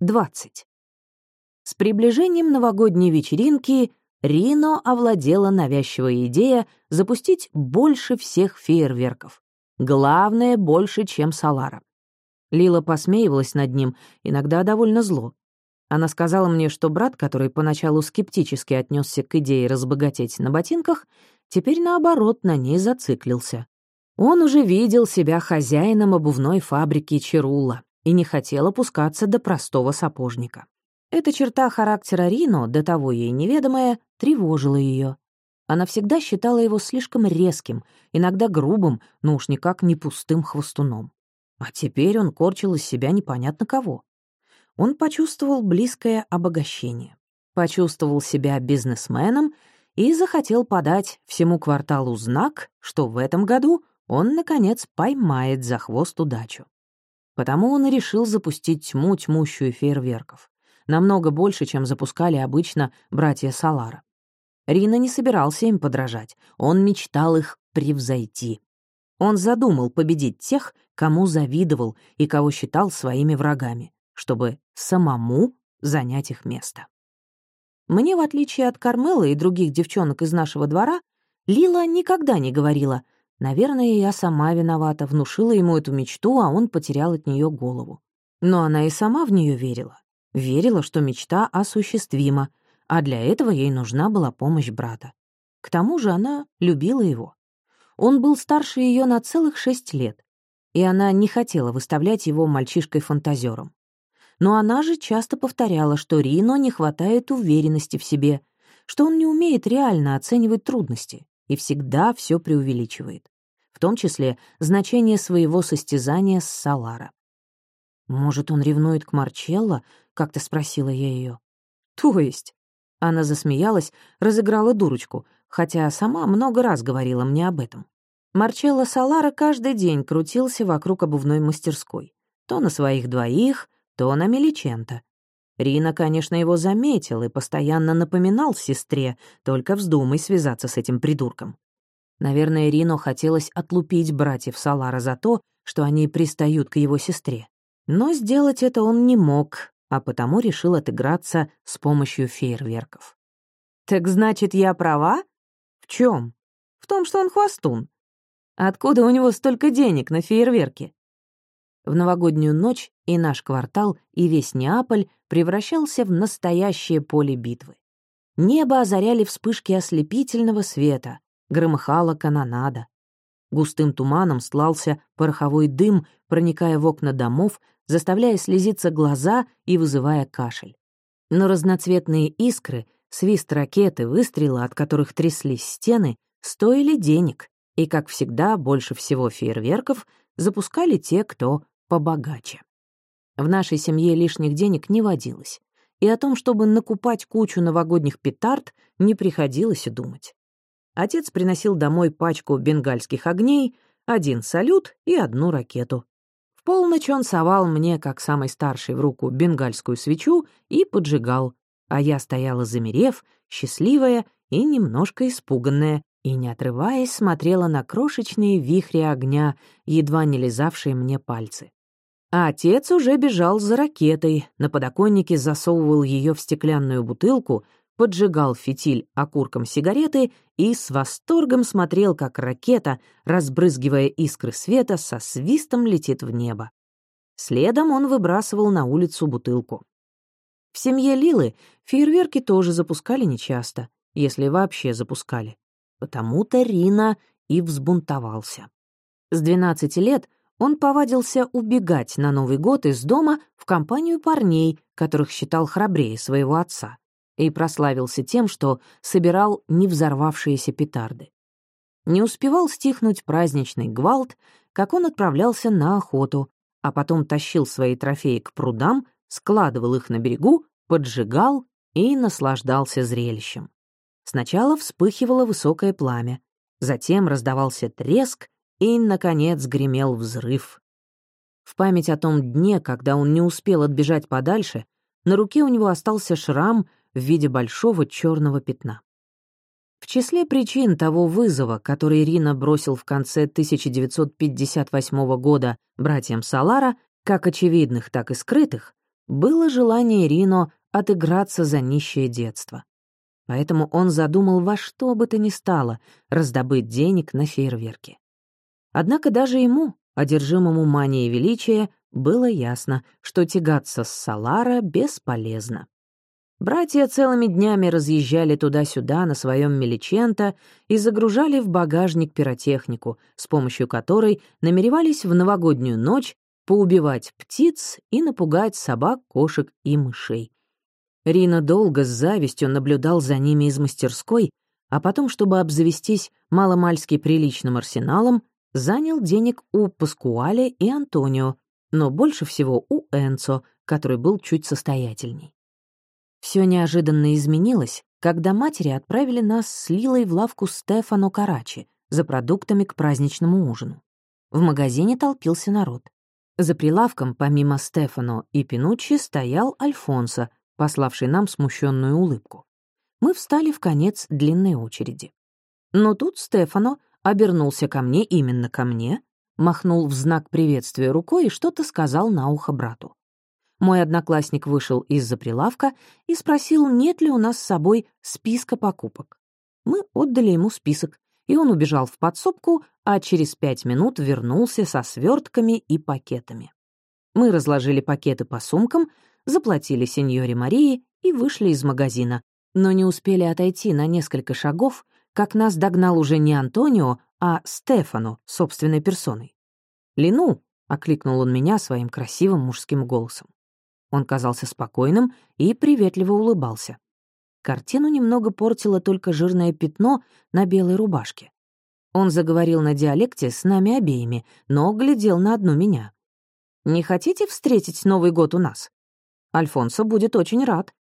20. С приближением новогодней вечеринки Рино овладела навязчивая идея запустить больше всех фейерверков. Главное, больше, чем Салара. Лила посмеивалась над ним, иногда довольно зло. Она сказала мне, что брат, который поначалу скептически отнесся к идее разбогатеть на ботинках, теперь, наоборот, на ней зациклился. Он уже видел себя хозяином обувной фабрики Чирула и не хотел опускаться до простого сапожника. Эта черта характера Рино, до того ей неведомая, тревожила ее. Она всегда считала его слишком резким, иногда грубым, но уж никак не пустым хвостуном. А теперь он корчил из себя непонятно кого. Он почувствовал близкое обогащение, почувствовал себя бизнесменом и захотел подать всему кварталу знак, что в этом году он, наконец, поймает за хвост удачу. Потому он и решил запустить тьму тьмущую фейерверков. Намного больше, чем запускали обычно братья Салара. Рина не собирался им подражать, он мечтал их превзойти. Он задумал победить тех, кому завидовал и кого считал своими врагами, чтобы самому занять их место. Мне, в отличие от Кармелы и других девчонок из нашего двора, Лила никогда не говорила «Наверное, я сама виновата, внушила ему эту мечту, а он потерял от нее голову». Но она и сама в нее верила. Верила, что мечта осуществима, а для этого ей нужна была помощь брата. К тому же она любила его. Он был старше ее на целых шесть лет, и она не хотела выставлять его мальчишкой-фантазером. Но она же часто повторяла, что Рино не хватает уверенности в себе, что он не умеет реально оценивать трудности и всегда все преувеличивает, в том числе значение своего состязания с Салара. «Может, он ревнует к Марчелло?» — как-то спросила я ее. «То есть?» Она засмеялась, разыграла дурочку, хотя сама много раз говорила мне об этом. Марчелло Салара каждый день крутился вокруг обувной мастерской. То на своих двоих, то на Меличента. Рина, конечно, его заметил и постоянно напоминал сестре, только вздумай связаться с этим придурком. Наверное, Рино хотелось отлупить братьев Салара за то, что они пристают к его сестре. Но сделать это он не мог, а потому решил отыграться с помощью фейерверков. «Так значит, я права?» «В чем? «В том, что он хвостун. Откуда у него столько денег на фейерверки?» В новогоднюю ночь и наш квартал, и весь Неаполь превращался в настоящее поле битвы. Небо озаряли вспышки ослепительного света, громыхала канонада. Густым туманом слался пороховой дым, проникая в окна домов, заставляя слезиться глаза и вызывая кашель. Но разноцветные искры, свист ракеты, выстрелы, от которых тряслись стены, стоили денег, и, как всегда, больше всего фейерверков запускали те, кто побогаче. В нашей семье лишних денег не водилось, и о том, чтобы накупать кучу новогодних петард, не приходилось думать. Отец приносил домой пачку бенгальских огней, один салют и одну ракету полночь он совал мне, как самый старший, в руку бенгальскую свечу и поджигал, а я стояла замерев, счастливая и немножко испуганная, и, не отрываясь, смотрела на крошечные вихри огня, едва не лизавшие мне пальцы. А отец уже бежал за ракетой, на подоконнике засовывал ее в стеклянную бутылку, поджигал фитиль окурком сигареты и с восторгом смотрел, как ракета, разбрызгивая искры света, со свистом летит в небо. Следом он выбрасывал на улицу бутылку. В семье Лилы фейерверки тоже запускали нечасто, если вообще запускали. Потому-то Рина и взбунтовался. С 12 лет он повадился убегать на Новый год из дома в компанию парней, которых считал храбрее своего отца и прославился тем, что собирал невзорвавшиеся петарды. Не успевал стихнуть праздничный гвалт, как он отправлялся на охоту, а потом тащил свои трофеи к прудам, складывал их на берегу, поджигал и наслаждался зрелищем. Сначала вспыхивало высокое пламя, затем раздавался треск и, наконец, гремел взрыв. В память о том дне, когда он не успел отбежать подальше, на руке у него остался шрам в виде большого черного пятна. В числе причин того вызова, который Рина бросил в конце 1958 года братьям Салара, как очевидных, так и скрытых, было желание Рино отыграться за нищее детство. Поэтому он задумал во что бы то ни стало раздобыть денег на фейерверки. Однако даже ему, одержимому манией величия, было ясно, что тягаться с Салара бесполезно. Братья целыми днями разъезжали туда-сюда на своем Меличенто и загружали в багажник пиротехнику, с помощью которой намеревались в новогоднюю ночь поубивать птиц и напугать собак, кошек и мышей. Рина долго с завистью наблюдал за ними из мастерской, а потом, чтобы обзавестись маломальски приличным арсеналом, занял денег у Паскуале и Антонио, но больше всего у Энцо, который был чуть состоятельней. Все неожиданно изменилось, когда матери отправили нас с Лилой в лавку Стефано Карачи за продуктами к праздничному ужину. В магазине толпился народ. За прилавком, помимо Стефано и Пинуччи, стоял Альфонсо, пославший нам смущенную улыбку. Мы встали в конец длинной очереди. Но тут Стефано обернулся ко мне, именно ко мне, махнул в знак приветствия рукой и что-то сказал на ухо брату. Мой одноклассник вышел из-за прилавка и спросил, нет ли у нас с собой списка покупок. Мы отдали ему список, и он убежал в подсобку, а через пять минут вернулся со свертками и пакетами. Мы разложили пакеты по сумкам, заплатили сеньоре Марии и вышли из магазина, но не успели отойти на несколько шагов, как нас догнал уже не Антонио, а Стефану собственной персоной. «Лину!» — окликнул он меня своим красивым мужским голосом. Он казался спокойным и приветливо улыбался. Картину немного портило только жирное пятно на белой рубашке. Он заговорил на диалекте с нами обеими, но глядел на одну меня. «Не хотите встретить Новый год у нас? Альфонсо будет очень рад».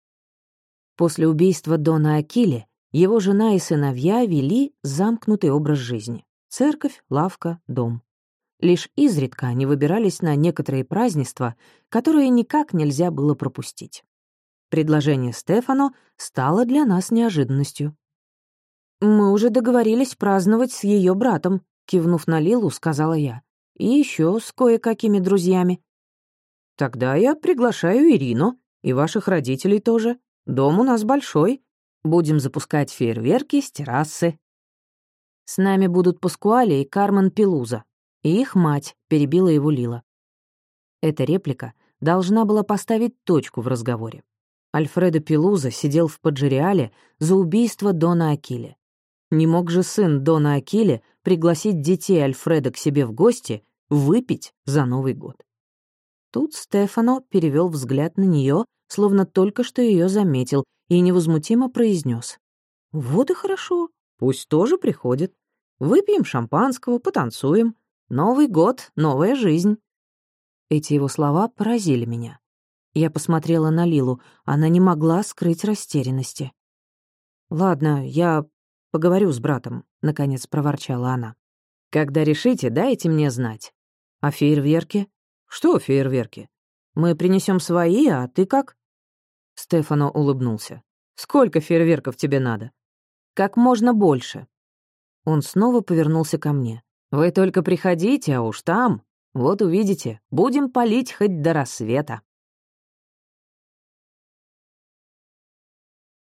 После убийства Дона Акили его жена и сыновья вели замкнутый образ жизни. Церковь, лавка, дом. Лишь изредка они выбирались на некоторые празднества, которые никак нельзя было пропустить. Предложение Стефано стало для нас неожиданностью. «Мы уже договорились праздновать с ее братом», — кивнув на Лилу, сказала я. «И еще с кое-какими друзьями». «Тогда я приглашаю Ирину и ваших родителей тоже. Дом у нас большой. Будем запускать фейерверки с террасы». «С нами будут Паскуали и Кармен Пелуза», и их мать перебила его Лила. Эта реплика должна была поставить точку в разговоре. Альфредо Пелуза сидел в Паджериале за убийство Дона Акиле. Не мог же сын Дона Акиле пригласить детей Альфреда к себе в гости выпить за Новый год. Тут Стефано перевел взгляд на нее, словно только что ее заметил, и невозмутимо произнес: «Вот и хорошо, пусть тоже приходит. Выпьем шампанского, потанцуем. Новый год, новая жизнь». Эти его слова поразили меня. Я посмотрела на Лилу, она не могла скрыть растерянности. «Ладно, я поговорю с братом», — наконец проворчала она. «Когда решите, дайте мне знать. А фейерверки?» «Что фейерверки? Мы принесем свои, а ты как?» Стефано улыбнулся. «Сколько фейерверков тебе надо?» «Как можно больше». Он снова повернулся ко мне. Вы только приходите, а уж там, вот увидите, будем палить хоть до рассвета.